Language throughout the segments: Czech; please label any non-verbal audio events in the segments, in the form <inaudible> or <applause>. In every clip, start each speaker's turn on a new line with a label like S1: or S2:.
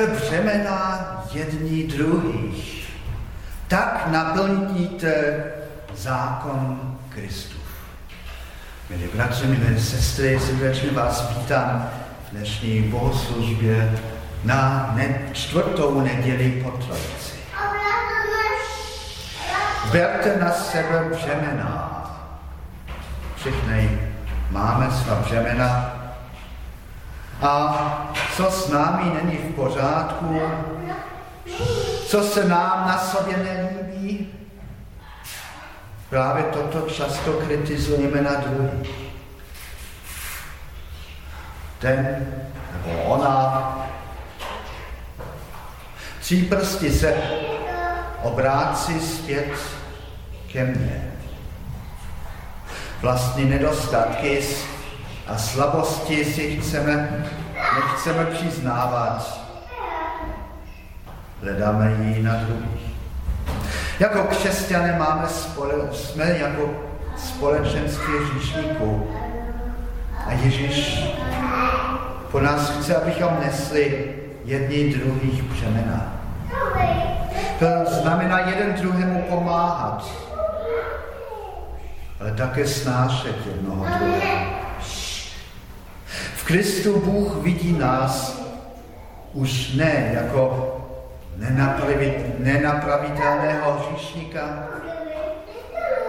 S1: Sebe břemena jední druhých. Tak naplníte zákon Kristův. Milí bratři, milé sestry, srdečně vás vítám v dnešní bohoslužbě na ne- čtvrtou neděli po Trojici. Berte na sebe břemena. Všichni máme svá břemena. A co s námi není v pořádku, co se nám na sobě nelíbí, právě toto často kritizujeme na druhých. Ten nebo ona Tří prsty se obrácí zpět ke mně. Vlastní nedostatky a slabosti si chceme, nechceme přiznávat. Hledáme ji na druhých. Jako křesťané máme spole, jsme jako společenství říšníků. A Ježíš po nás chce, abychom nesli jedni druhých břemena. To znamená jeden druhému pomáhat, ale také snášet jednoho druhého. Kristu Bůh vidí nás už ne jako nenapravitelného hříšníka,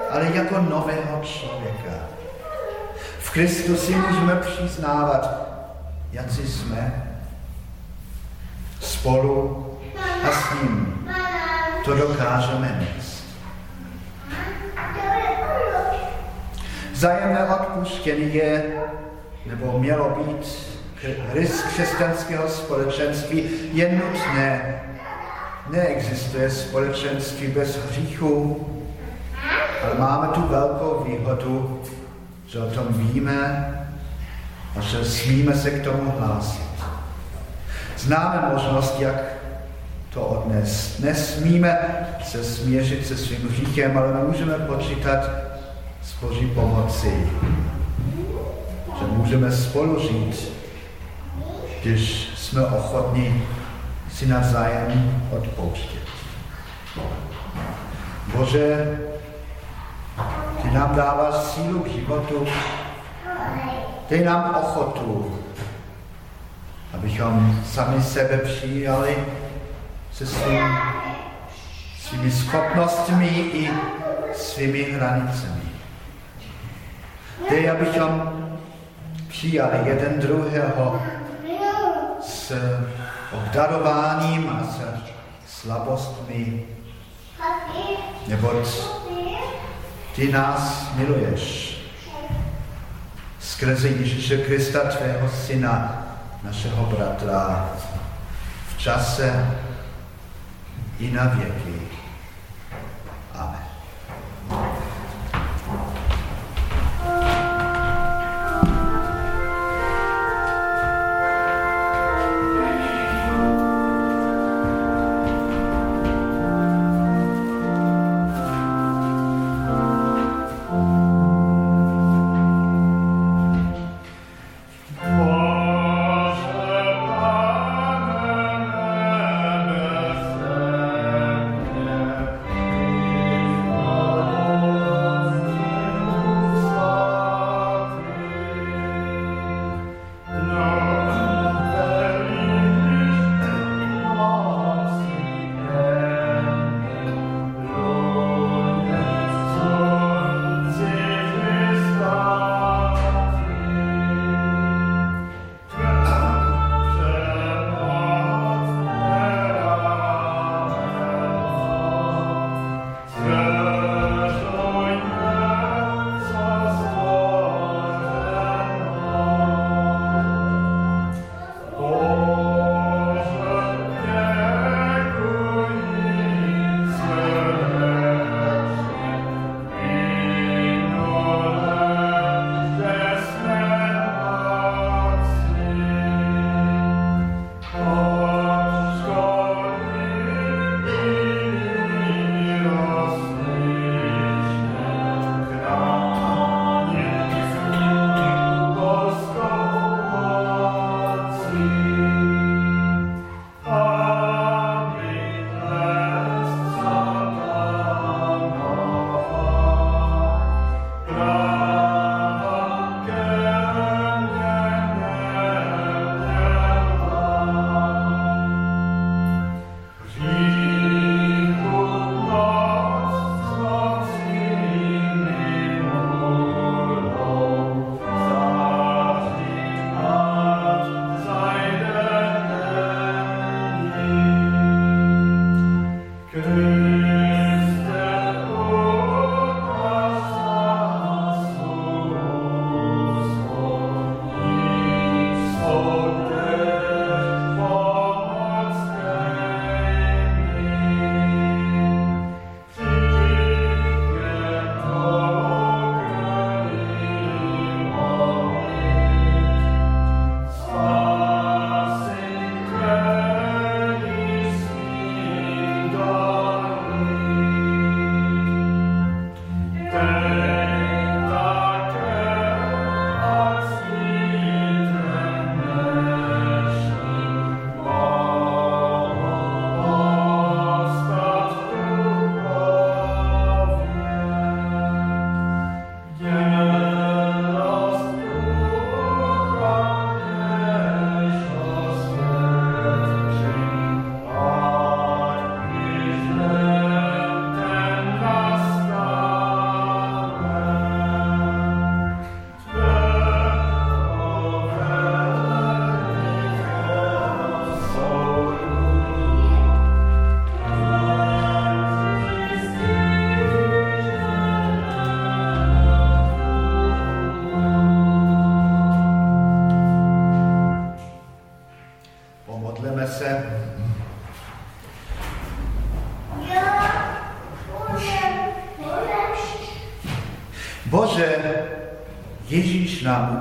S1: ale jako nového člověka. V Kristu si můžeme přiznávat, jak si jsme spolu a s ním. To dokážeme nést. Vzájemné odpuštění je, nebo mělo být rys křesťanského společenství, je nutné. Neexistuje společenství bez hříchu, ale máme tu velkou výhodu, že o tom víme a že smíme se k tomu hlásit. Známe možnost, jak to odnést. Nesmíme se směřit se svým hříchem, ale můžeme počítat s Boží pomoci. Že můžeme spolu žít, když jsme ochotní si navzájem odpouštět. Bože, ty nám dáváš sílu k životu, ty nám ochotu abychom sami sebe přijali se svým, svými schopnostmi i svými hranicemi. Dej, abychom přijali jeden druhého s obdarováním a s slabostmi, neboť ty nás miluješ skrze Ježíše Krista, tvého syna, našeho bratra v čase i na věky.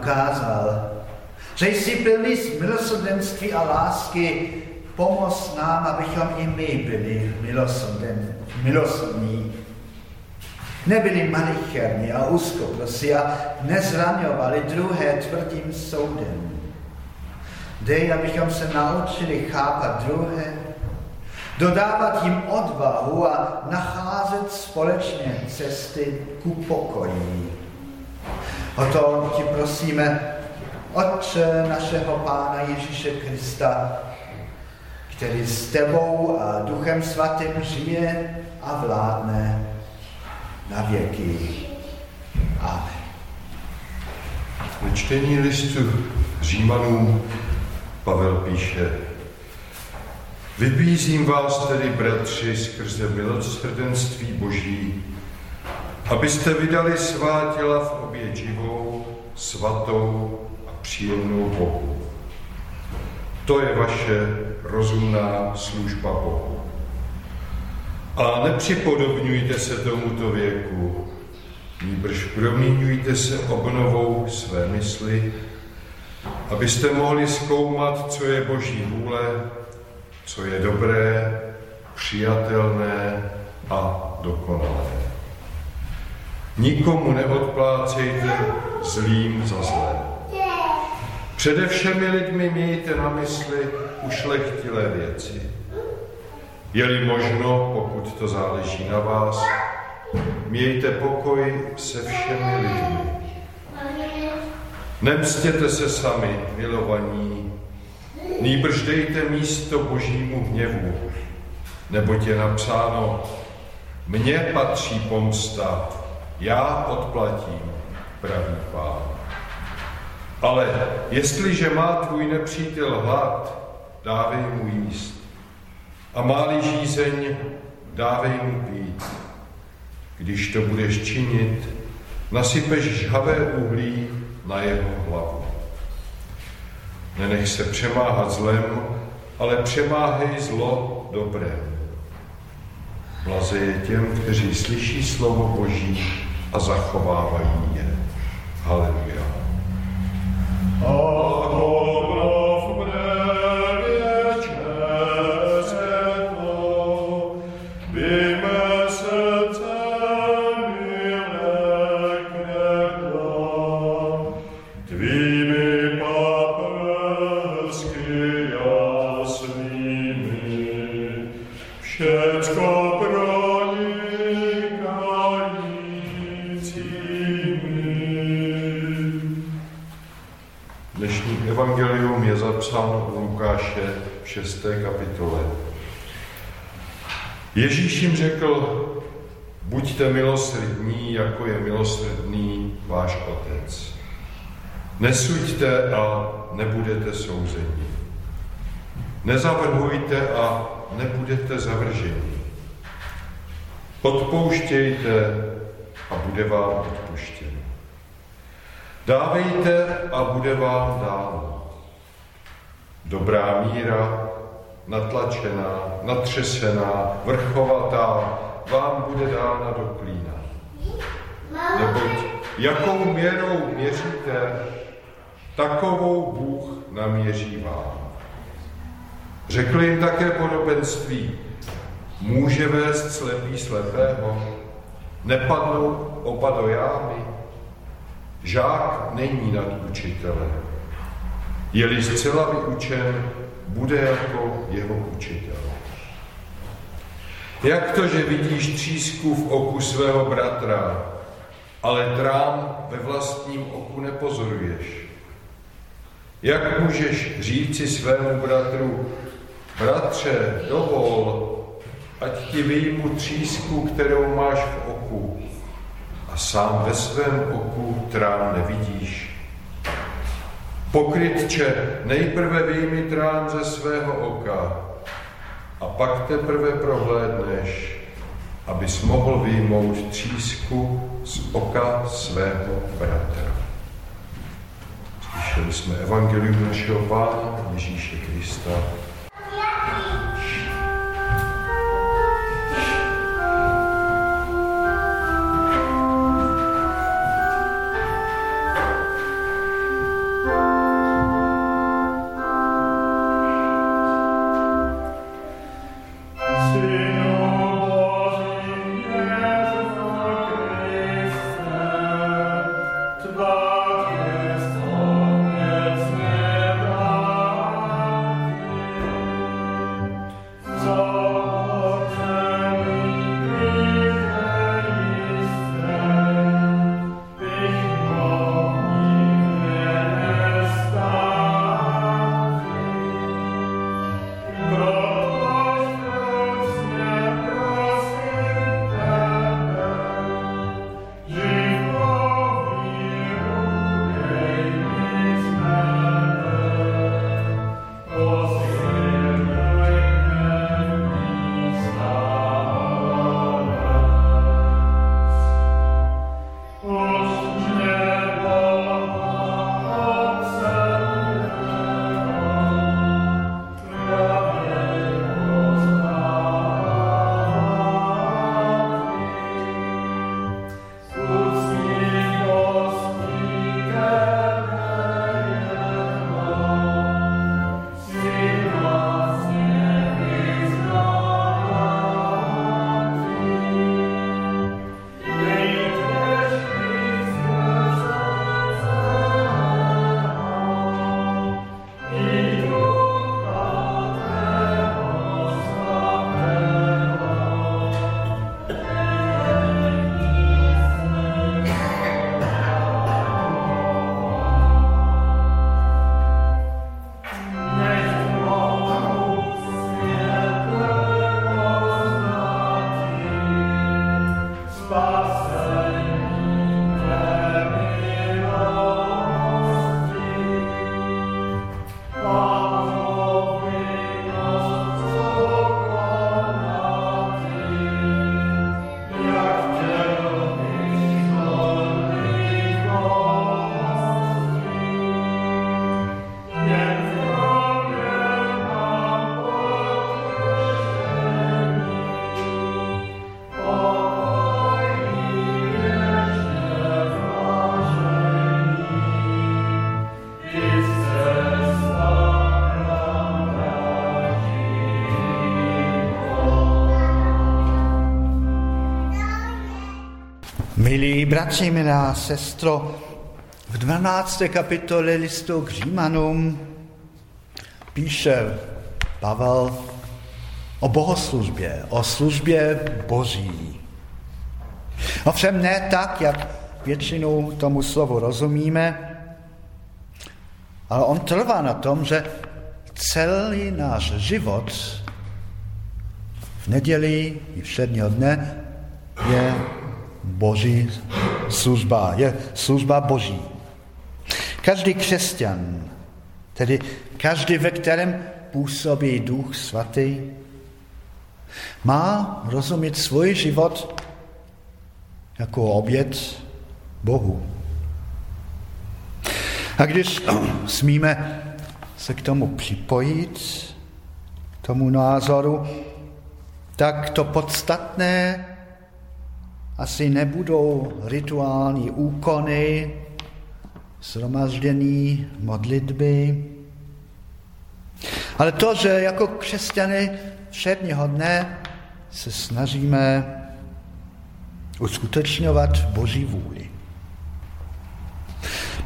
S1: Ukázal, že jsi plný milosrdenství a lásky, pomoz nám, abychom i my byli milosrdní. Nebyli malicherní a úzkoprosti a nezraňovali druhé tvrdým soudem. Dej, abychom se naučili chápat druhé, dodávat jim odvahu a nacházet společně cesty ku pokoji. O to ti prosíme, Otče našeho Pána Ježíše Krista, který s tebou a Duchem Svatým žije a vládne na věky. Amen.
S2: Ve čtení listu Římanům Pavel píše, Vybízím vás tedy, bratři, skrze milosrdenství Boží, abyste vydali svá těla v obě živou, svatou a příjemnou Bohu. To je vaše rozumná služba Bohu. A nepřipodobňujte se tomuto věku, nýbrž proměňujte se obnovou své mysli, abyste mohli zkoumat, co je Boží vůle, co je dobré, přijatelné a dokonalé. Nikomu neodplácejte zlým za zlé. Přede všemi lidmi mějte na mysli ušlechtilé věci. Je-li možno, pokud to záleží na vás, mějte pokoj se všemi lidmi. Nemstěte se sami, milovaní, nýbrž dejte místo božímu hněvu, neboť je napsáno, mně patří pomsta, já odplatím, pravý pán. Ale jestliže má tvůj nepřítel hlad, dávej mu jíst. A má-li žízeň, dávej mu pít. Když to budeš činit, nasypeš žhavé uhlí na jeho hlavu. Nenech se přemáhat zlem, ale přemáhej zlo dobrém. Blaze je těm, kteří slyší slovo Boží a zachovávají je. Jim řekl, buďte milosrdní, jako je milosrdný váš otec. Nesuďte a nebudete souzeni. Nezavrhujte a nebudete zavrženi. Odpouštějte a bude vám odpuštěno. Dávejte a bude vám dáno. Dobrá míra, natlačená, natřesená, vrchovatá, vám bude dána do klína. Neboť jakou měrou měříte, takovou Bůh naměří vám. Řekl jim také podobenství, může vést slepý slepého, nepadnou oba do jámy. Žák není nad učitelem. Je-li zcela vyučen, bude jako jeho učitel. Jak to, že vidíš třísku v oku svého bratra, ale trám ve vlastním oku nepozoruješ? Jak můžeš říci svému bratru, bratře, dovol, ať ti vyjmu třísku, kterou máš v oku, a sám ve svém oku trám nevidíš? Pokrytče, nejprve vyjmi trán ze svého oka a pak teprve prohlédneš, abys mohl vyjmout třísku z oka svého bratra. Slyšeli jsme evangelium našeho Pána Ježíše Krista.
S1: Milí bratři, milá sestro, v 12. kapitole listu k Římanům píše Pavel o bohoslužbě, o službě Boží. Ovšem ne tak, jak většinou tomu slovu rozumíme, ale on trvá na tom, že celý náš život v neděli i všedního dne boží služba, je služba boží. Každý křesťan, tedy každý, ve kterém působí duch svatý, má rozumět svůj život jako oběd Bohu. A když <clears throat> smíme se k tomu připojit, k tomu názoru, tak to podstatné asi nebudou rituální úkony, shromaždění, modlitby, ale to, že jako křesťany všedního dne se snažíme uskutečňovat Boží vůli.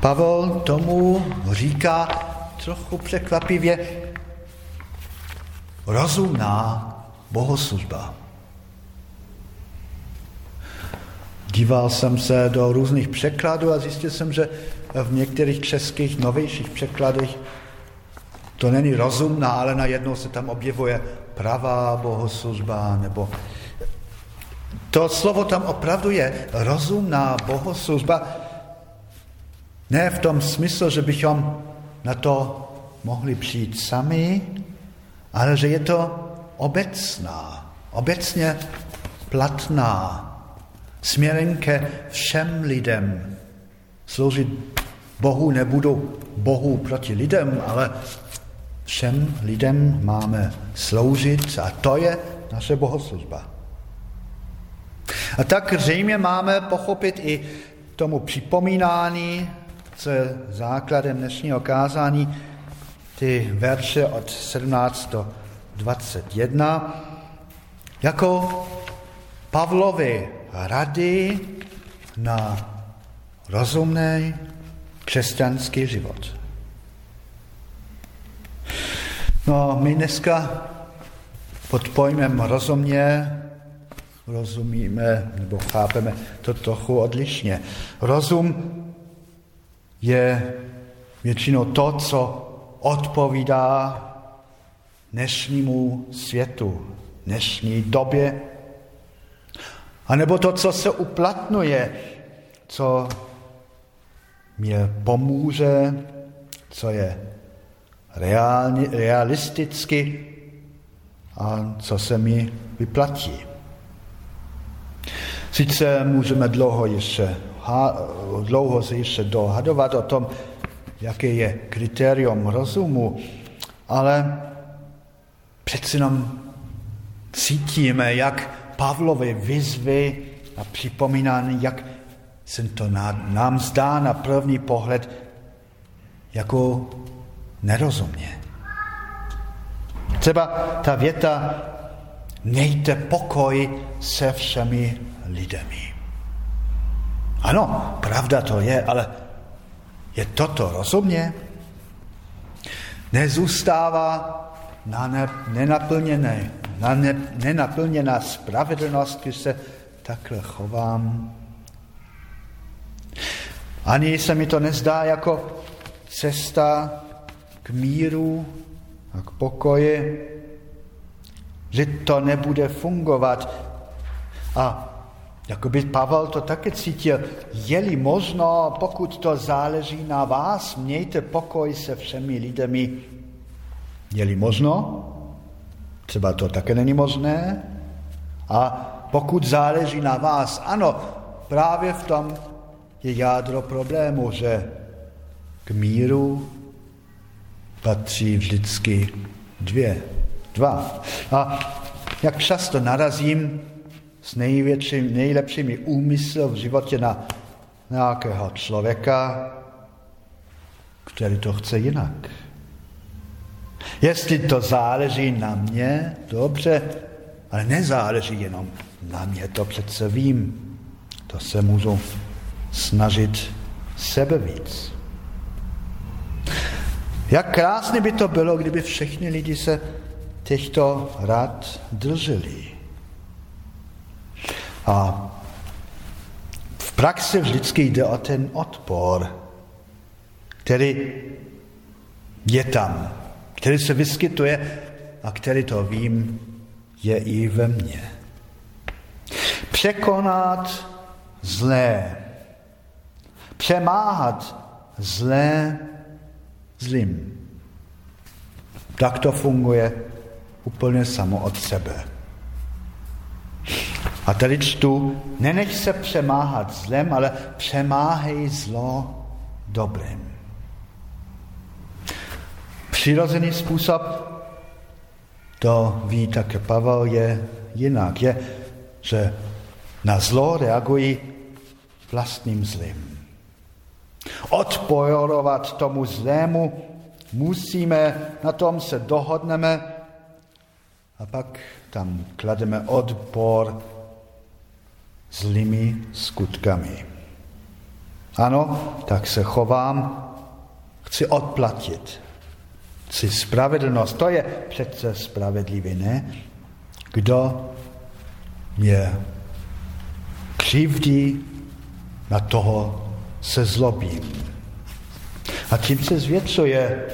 S1: Pavel tomu říká trochu překvapivě rozumná bohoslužba. Díval jsem se do různých překladů a zjistil jsem, že v některých českých novějších překladech to není rozumná, ale najednou se tam objevuje pravá bohoslužba, nebo to slovo tam opravdu je rozumná bohoslužba. Ne v tom smyslu, že bychom na to mohli přijít sami, ale že je to obecná, obecně platná směrem ke všem lidem. Sloužit Bohu nebudu Bohu proti lidem, ale všem lidem máme sloužit a to je naše bohoslužba. A tak zřejmě máme pochopit i tomu připomínání, co je základem dnešního kázání, ty verše od 17 do 21, jako Pavlovi rady na rozumný křesťanský život. No, my dneska pod pojmem rozumně rozumíme nebo chápeme to trochu odlišně. Rozum je většinou to, co odpovídá dnešnímu světu, dnešní době, anebo to, co se uplatňuje, co mě pomůže, co je reálně, realisticky a co se mi vyplatí. Sice můžeme dlouho ještě, dlouho se ještě dohadovat o tom, jaké je kritérium rozumu, ale přeci jenom cítíme, jak Pavlovy výzvy a připomínání, jak se to nám zdá na první pohled jako nerozumně. Třeba ta věta, mějte pokoj se všemi lidmi. Ano, pravda to je, ale je toto rozumně? Nezůstává na ne, nenaplněné, na ne, nenaplněná spravedlnost, když se takhle chovám. Ani se mi to nezdá jako cesta k míru a k pokoji, že to nebude fungovat. A jako by Pavel to také cítil, je-li možno, pokud to záleží na vás, mějte pokoj se všemi lidmi. Je-li možno, třeba to také není možné, a pokud záleží na vás, ano, právě v tom je jádro problému, že k míru patří vždycky dvě, dva. A jak často narazím s největším, nejlepšími úmysly v životě na nějakého člověka, který to chce jinak. Jestli to záleží na mě, dobře, ale nezáleží jenom na mě, to přece vím. To se můžu snažit sebe víc. Jak krásně by to bylo, kdyby všichni lidi se těchto rad drželi. A v praxi vždycky jde o ten odpor, který je tam, který se vyskytuje a který to vím, je i ve mně. Překonat zlé, přemáhat zlé zlým. Tak to funguje úplně samo od sebe. A tady čtu, nenech se přemáhat zlem, ale přemáhej zlo dobrým. Přirozený způsob, to ví také Pavel, je jinak. Je, že na zlo reagují vlastním zlým. Odpojorovat tomu zlému musíme, na tom se dohodneme a pak tam klademe odpor zlými skutkami. Ano, tak se chovám, chci odplatit. Chci spravedlnost, to je přece spravedlivý, ne? Kdo mě křivdí, na toho se zlobím. A tím se zvětšuje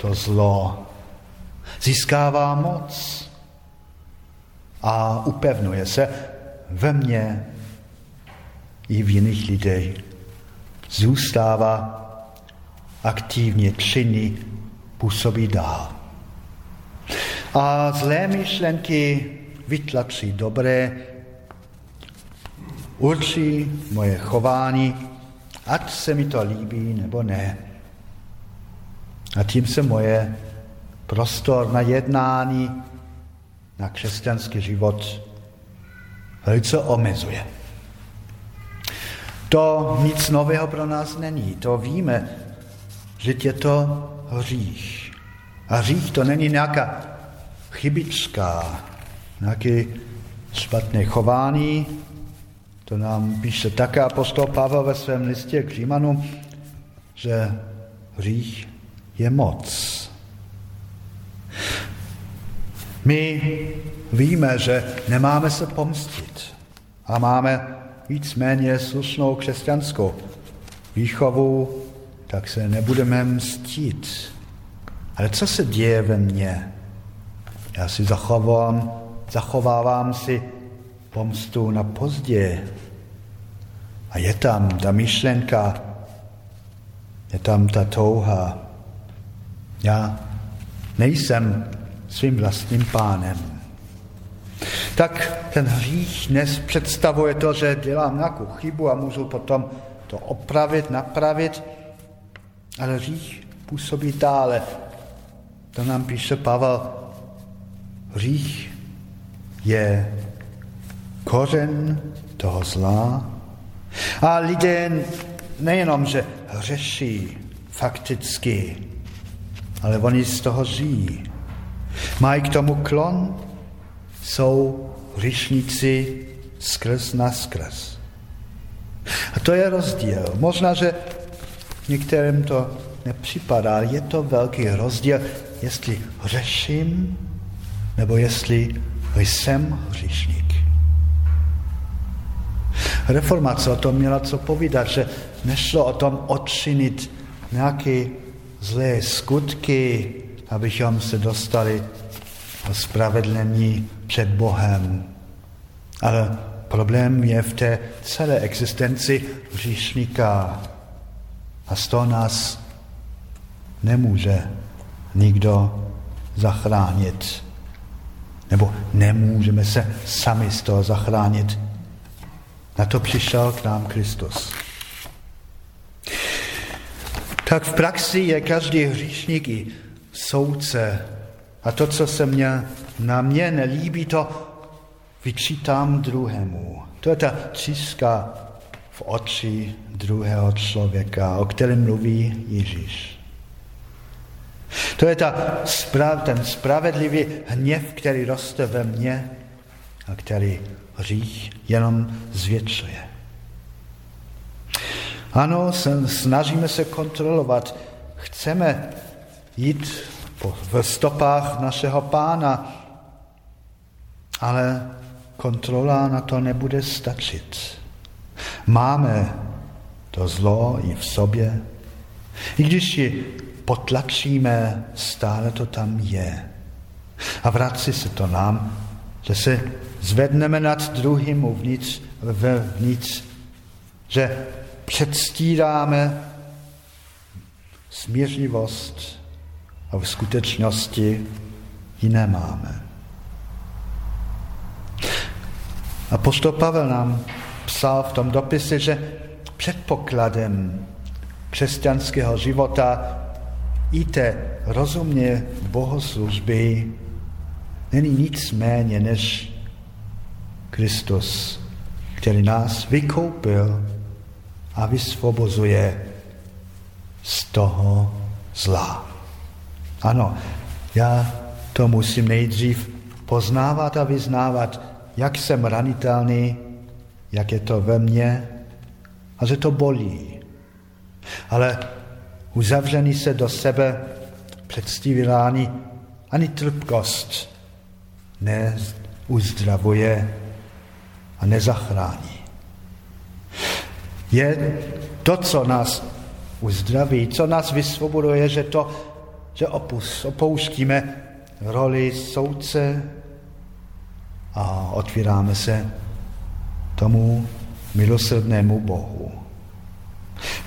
S1: to zlo. Získává moc a upevnuje se ve mně i v jiných lidech. Zůstává aktivně činný, působí dál. A zlé myšlenky vytlačí dobré, určí moje chování, ať se mi to líbí nebo ne. A tím se moje prostor na jednání, na křesťanský život velice omezuje. To nic nového pro nás není. To víme, že je to hřích. A hřích to není nějaká chybička, nějaké špatné chování. To nám píše také apostol Pavel ve svém listě k Římanům, že hřích je moc. My víme, že nemáme se pomstit a máme víceméně slušnou křesťanskou výchovu, tak se nebudeme mstít. Ale co se děje ve mně? Já si zachovám, zachovávám si pomstu na pozdě. A je tam ta myšlenka, je tam ta touha. Já nejsem svým vlastním pánem. Tak ten hřích dnes představuje to, že dělám nějakou chybu a můžu potom to opravit, napravit, ale hřích působí dále. To nám píše Pavel. Hřích je kořen toho zla. A lidé nejenom, že hřeší fakticky, ale oni z toho žijí. Mají k tomu klon, jsou hřišníci skrz na skrz. A to je rozdíl. Možná, že některým to nepřipadá, je to velký rozdíl, jestli hřeším, nebo jestli jsem hřišník. Reformace o tom měla co povídat, že nešlo o tom odčinit nějaké zlé skutky, abychom se dostali ospravedlení před Bohem. Ale problém je v té celé existenci hříšníka. A z toho nás nemůže nikdo zachránit. Nebo nemůžeme se sami z toho zachránit. Na to přišel k nám Kristus. Tak v praxi je každý hříšník i soudce a to, co se mě, na mě nelíbí, to vyčítám druhému. To je ta tříska v oči druhého člověka, o kterém mluví Ježíš. To je ta, ten spravedlivý hněv, který roste ve mně a který hřích jenom zvětšuje. Ano, snažíme se kontrolovat, chceme jít v stopách našeho pána, ale kontrola na to nebude stačit. Máme to zlo i v sobě, i když ji potlačíme, stále to tam je. A vrací se to nám, že se zvedneme nad druhým uvnitř, vnitř, že předstíráme smířlivost, a v skutečnosti ji nemáme. A postol Pavel nám psal v tom dopise, že předpokladem křesťanského života i té rozumně bohoslužby není nic méně než Kristus, který nás vykoupil a vysvobozuje z toho zla. Ano, já to musím nejdřív poznávat a vyznávat, jak jsem ranitelný, jak je to ve mně a že to bolí. Ale uzavřený se do sebe předstivilání ani trpkost neuzdravuje a nezachrání. Je to, co nás uzdraví, co nás vysvoboduje, že to že opus, opouštíme roli soudce a otvíráme se tomu milosrdnému Bohu.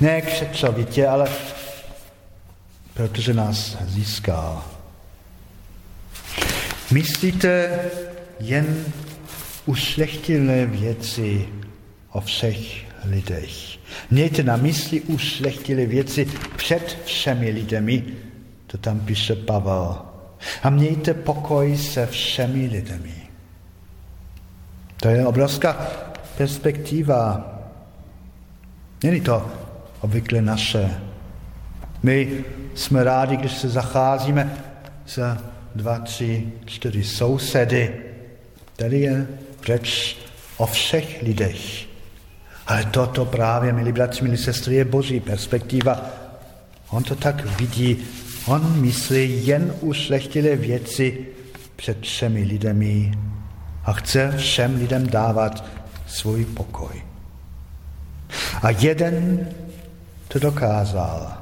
S1: Ne křečovitě, ale protože nás získal. Myslíte jen ušlechtilé věci o všech lidech. Mějte na mysli ušlechtilé věci před všemi lidmi, to tam píše Pavel. A mějte pokoj se všemi lidmi. To je obrovská perspektiva. Není to obvykle naše. My jsme rádi, když se zacházíme za dva, tři, čtyři sousedy. Tady je řeč o všech lidech. Ale toto právě, milí bratři, milí sestry, je boží perspektiva. On to tak vidí On myslí jen ušlechtilé věci před všemi lidmi a chce všem lidem dávat svůj pokoj. A jeden to dokázal.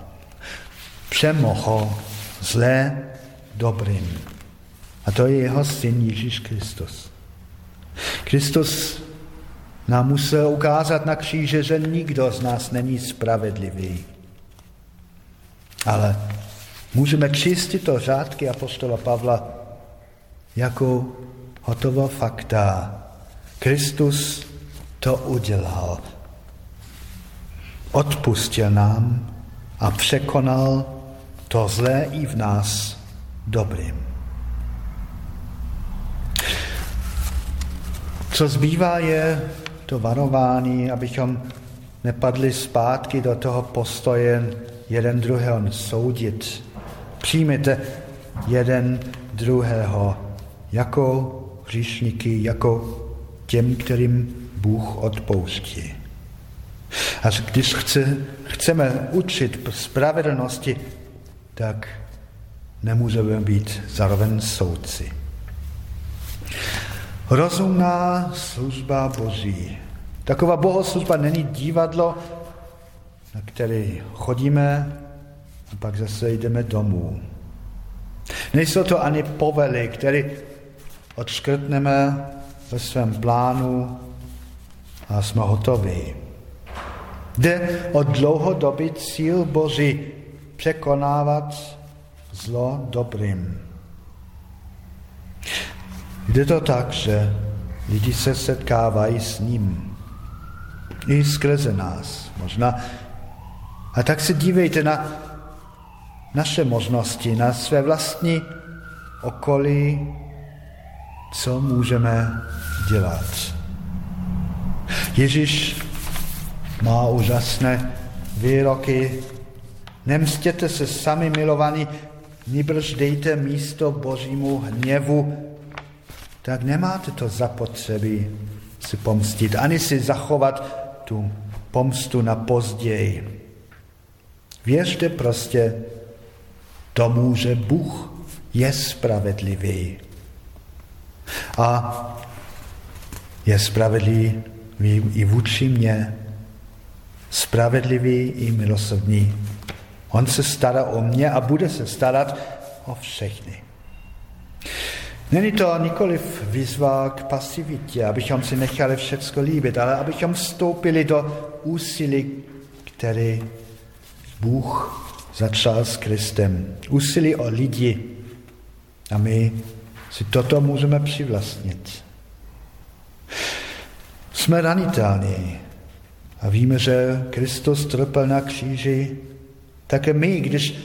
S1: Přemohl zlé dobrým. A to je jeho syn Ježíš Kristus. Kristus nám musel ukázat na kříže, že nikdo z nás není spravedlivý. Ale můžeme číst tyto řádky apostola Pavla jako hotovo fakta. Kristus to udělal. Odpustil nám a překonal to zlé i v nás dobrým. Co zbývá je to varování, abychom nepadli zpátky do toho postoje jeden druhého soudit. Přijměte jeden druhého jako hříšníky, jako těm, kterým Bůh odpouští. A když chce, chceme učit spravedlnosti, tak nemůžeme být zároveň soudci. Rozumná služba Boží. Taková bohoslužba není divadlo, na který chodíme a pak zase jdeme domů. Nejsou to ani povely, které odškrtneme ve svém plánu a jsme hotoví. Jde o dlouhodobý cíl Boží překonávat zlo dobrým. Jde to tak, že lidi se setkávají s ním. I skrze nás možná. A tak se dívejte na naše možnosti, na své vlastní okolí, co můžeme dělat. Ježíš má úžasné výroky. Nemstěte se sami milovaní, nýbrž dejte místo božímu hněvu, tak nemáte to zapotřebí si pomstit, ani si zachovat tu pomstu na později. Věřte prostě tomu, že Bůh je spravedlivý. A je spravedlivý i vůči mě, spravedlivý i milosrdný. On se stará o mě a bude se starat o všechny. Není to nikoliv výzva k pasivitě, abychom si nechali všechno líbit, ale abychom vstoupili do úsilí, který Bůh začal s Kristem. Úsilí o lidi. A my si toto můžeme přivlastnit. Jsme ranitelní a víme, že Kristus trpěl na kříži. Také my, když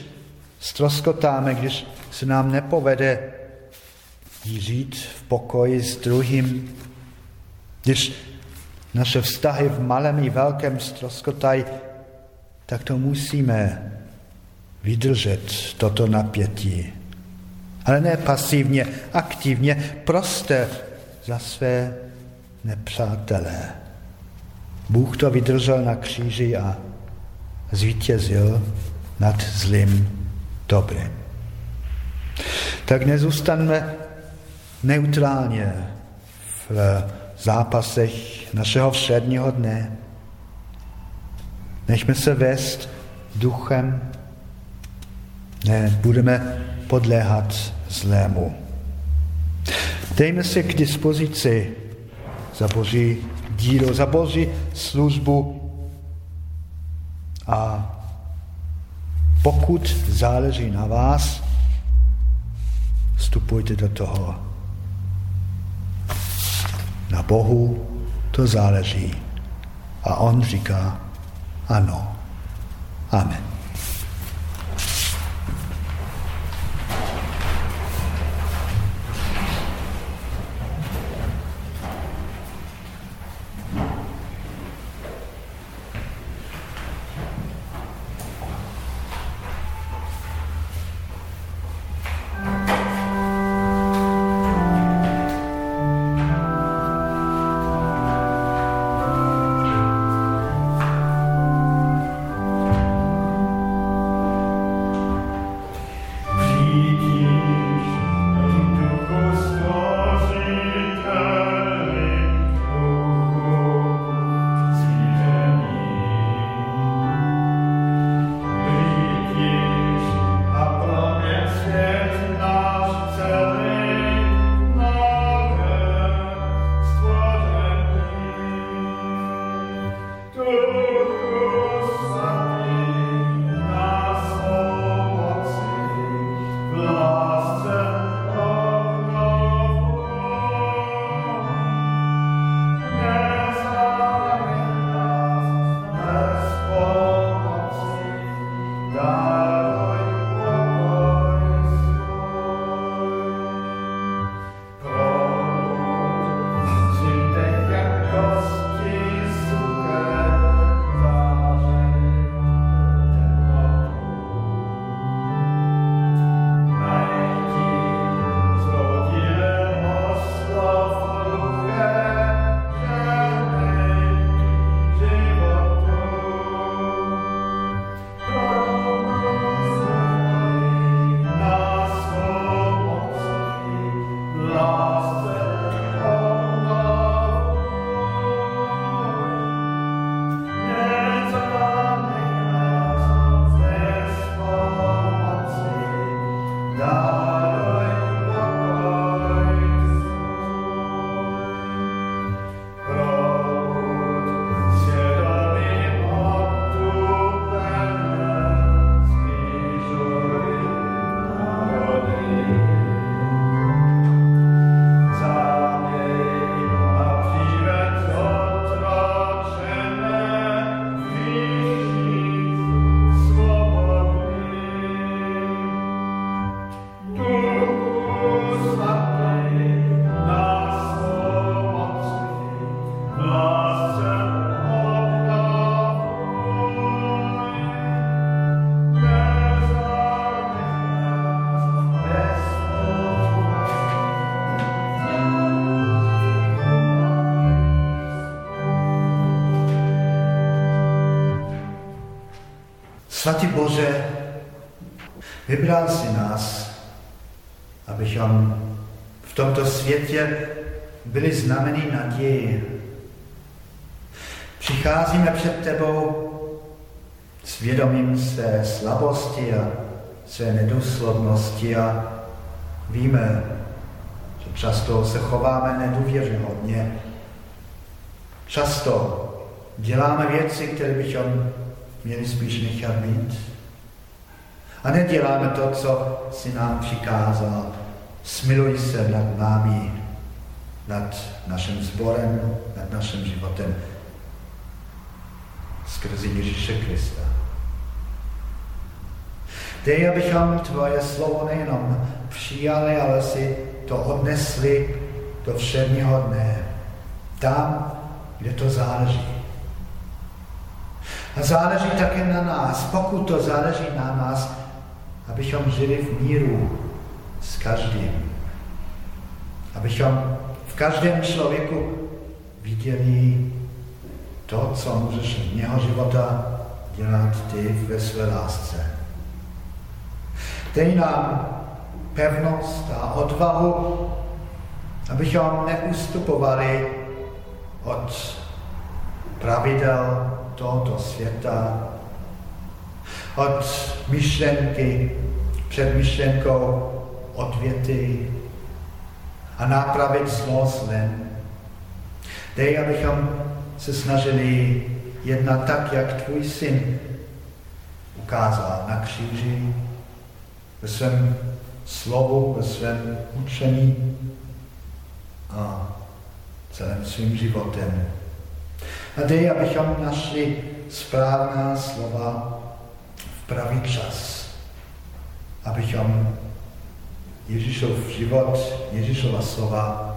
S1: stroskotáme, když se nám nepovede žít v pokoji s druhým, když naše vztahy v malém i velkém stroskotají, tak to musíme vydržet, toto napětí. Ale ne pasivně, aktivně, prostě za své nepřátelé. Bůh to vydržel na kříži a zvítězil nad zlým dobrým. Tak nezůstaneme neutrálně v zápasech našeho všedního dne. Nechme se vést duchem, ne, budeme podléhat zlému. Dejme se k dispozici za Boží dílo, za Boží službu a pokud záleží na vás, vstupujte do toho. Na Bohu to záleží. A on říká ano. Amen. Bože, vybral si nás, abychom v tomto světě byli znamení naději. Přicházíme před tebou svědomím své slabosti a své nedůslednosti a víme, že často se chováme nedůvěřihodně. Často děláme věci, které bychom měli spíš nechat být. A neděláme to, co si nám přikázal. Smiluj se nad námi, nad naším sborem, nad naším životem skrze Ježíše Krista. Dej, abychom tvoje slovo nejenom přijali, ale si to odnesli do všedního dne. Tam, kde to záleží. A záleží také na nás, pokud to záleží na nás, abychom žili v míru s každým. Abychom v každém člověku viděli to, co můžeš z něho života dělat ty ve své lásce. Dej nám pevnost a odvahu, abychom neustupovali od pravidel tohoto světa, od myšlenky před myšlenkou odvěty a napravit zlo zlem. Dej, abychom se snažili jednat tak, jak tvůj syn ukázal na kříži, ve svém slovu, ve svém učení a celým svým životem. A dej, abychom našli správná slova pravý čas. Abychom Ježíšov život, Ježíšova slova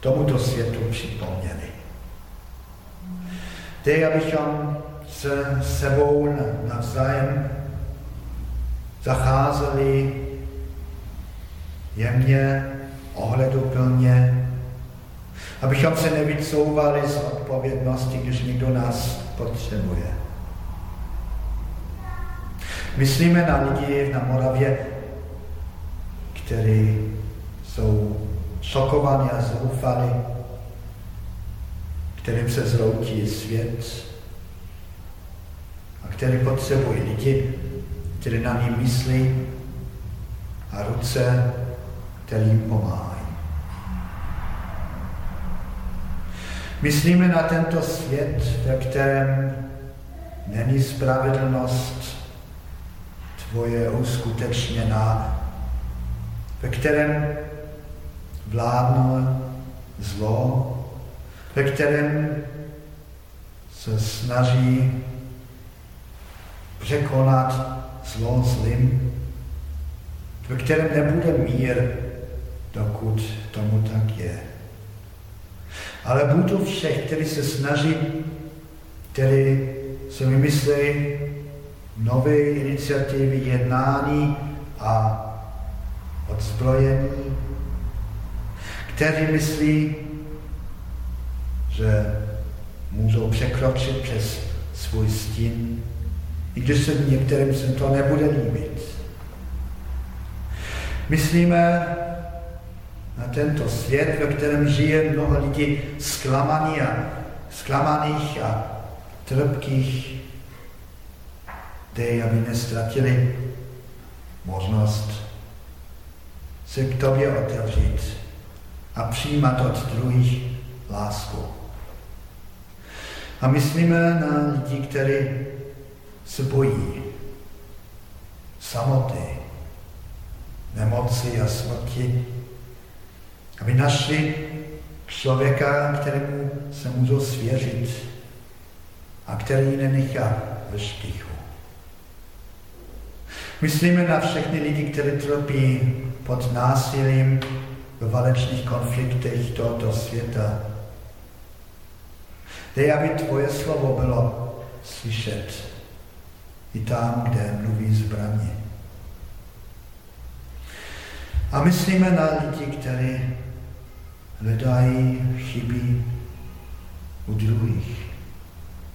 S1: tomuto světu připomněli. Dej, abychom se sebou navzájem zacházeli jemně, ohleduplně, abychom se nevycouvali z odpovědnosti, když někdo nás potřebuje. Myslíme na lidi na Moravě, kteří jsou šokovaní a zoufali, kterým se zroutí svět a který potřebují lidi, kteří na ní myslí a ruce, které jim pomáhají. Myslíme na tento svět, ve kterém není spravedlnost tvoje uskutečněná, ve kterém vládne zlo, ve kterém se snaží překonat zlo zlým, ve kterém nebude mír, dokud tomu tak je. Ale budu všech, kteří se snaží, kteří se vymyslejí nové iniciativy jednání a odzbrojení, kteří myslí, že můžou překročit přes svůj stín, i když se některým se to nebude líbit. Myslíme na tento svět, ve kterém žije mnoho lidí zklamaný a, zklamaných a trpkých, dej, aby nestratili možnost se k tobě otevřít a přijímat od druhých lásku. A myslíme na lidi, kteří se bojí samoty, nemoci a smrti, aby našli člověka, kterému se můžou svěřit a který nenechá ve štychu. Myslíme na všechny lidi, kteří trpí pod násilím v válečných konfliktech tohoto světa. Dej, aby tvoje slovo bylo slyšet i tam, kde mluví zbraně. A myslíme na lidi, kteří hledají chyby u druhých.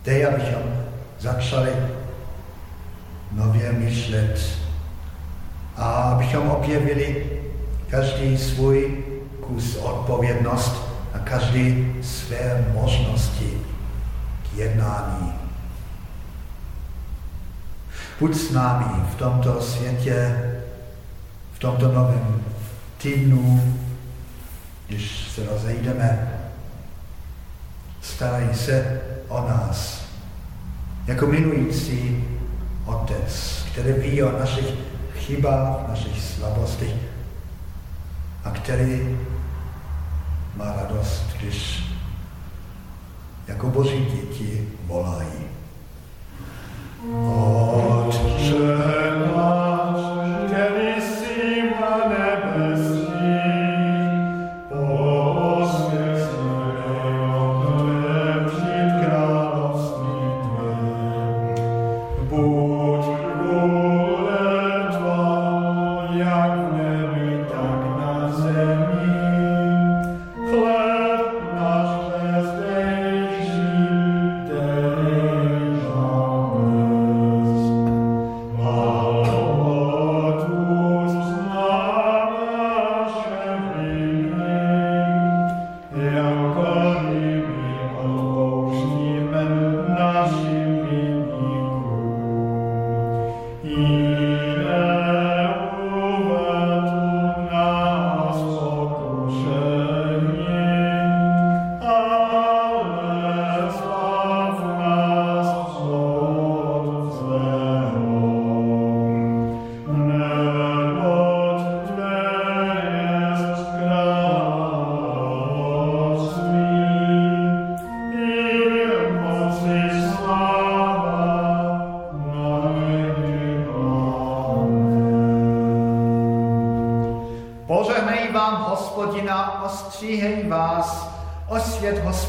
S1: Dej, abychom začali nově myšlet a abychom objevili každý svůj kus odpovědnost a každý své možnosti k jednání. Buď s námi v tomto světě, v tomto novém týdnu, když se rozejdeme. Starají se o nás jako milující otec, který ví o našich chybách, našich slabostech a který má radost, když jako boží děti volají. Otče náš,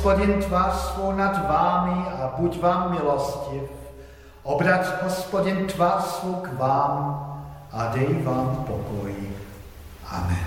S1: hospodin tvář svou nad vámi a buď vám milostiv. Obrať hospodin tvář svou k vám a dej vám pokoj. Amen.